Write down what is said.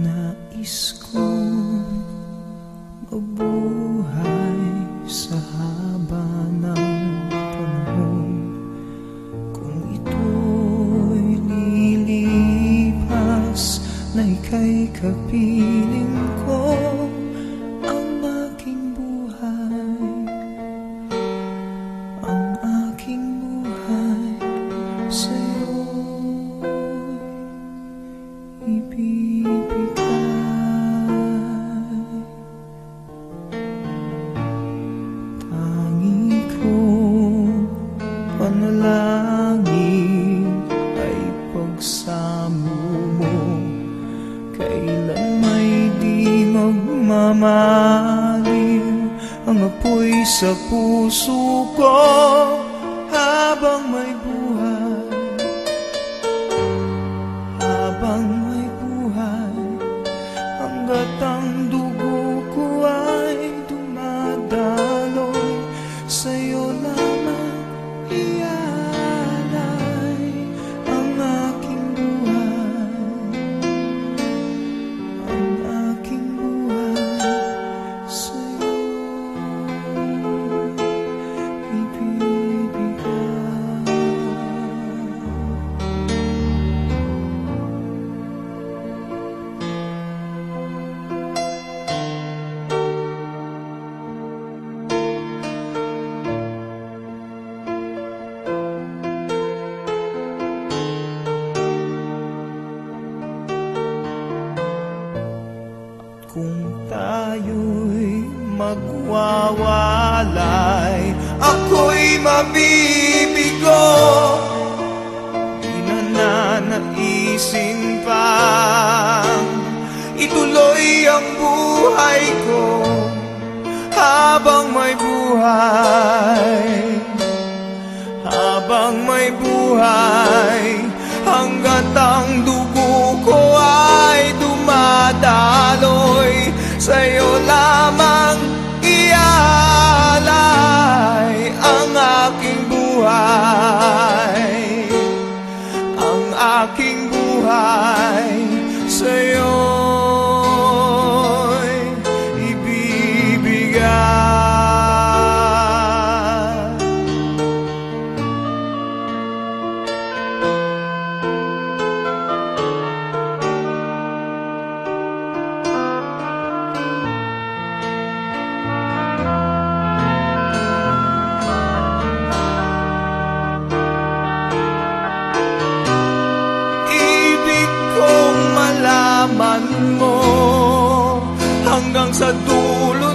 Nais kong mabuhay sa haba ng Kung ito'y lilipas na ika'y kapiling mo Kailan may di magmamaliw Ang apoy sa puso ko habang may buhay magwawalay. Ako'y mabibigo. Di na nanaisin pang Ituloy ang buhay ko Habang may buhay. Habang may buhay. Hanggat Hanggang sa dulo